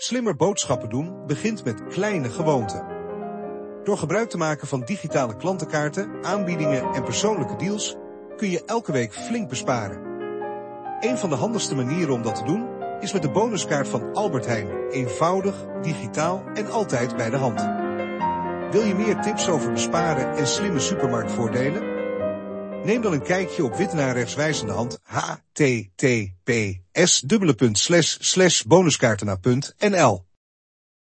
Slimmer boodschappen doen begint met kleine gewoonten. Door gebruik te maken van digitale klantenkaarten, aanbiedingen en persoonlijke deals kun je elke week flink besparen. Een van de handigste manieren om dat te doen is met de bonuskaart van Albert Heijn. Eenvoudig, digitaal en altijd bij de hand. Wil je meer tips over besparen en slimme supermarktvoordelen? Neem dan een kijkje op wit naar rechtswijzende hand. Https bonuskaartena.nl